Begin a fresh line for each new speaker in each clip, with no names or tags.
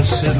hacer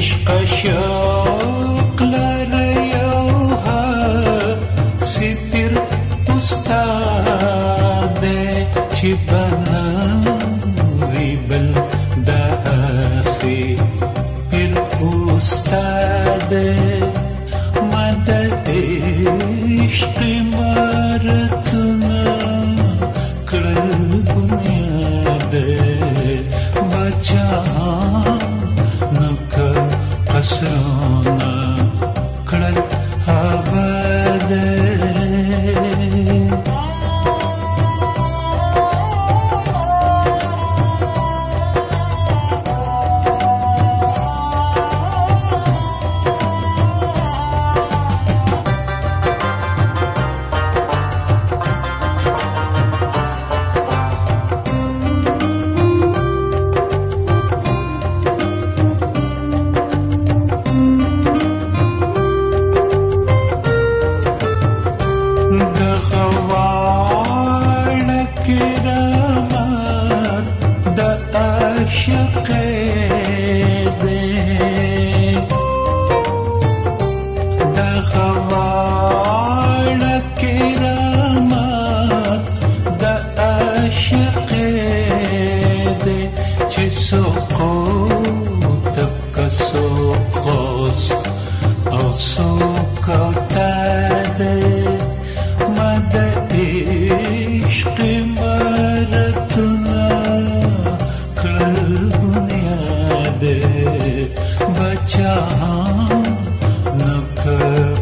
عشق شوق لريوها سدر تستاد جبنا ريبل دهاسي بالأستاد مدد عشق مرتب hasrat أشقي बच नसर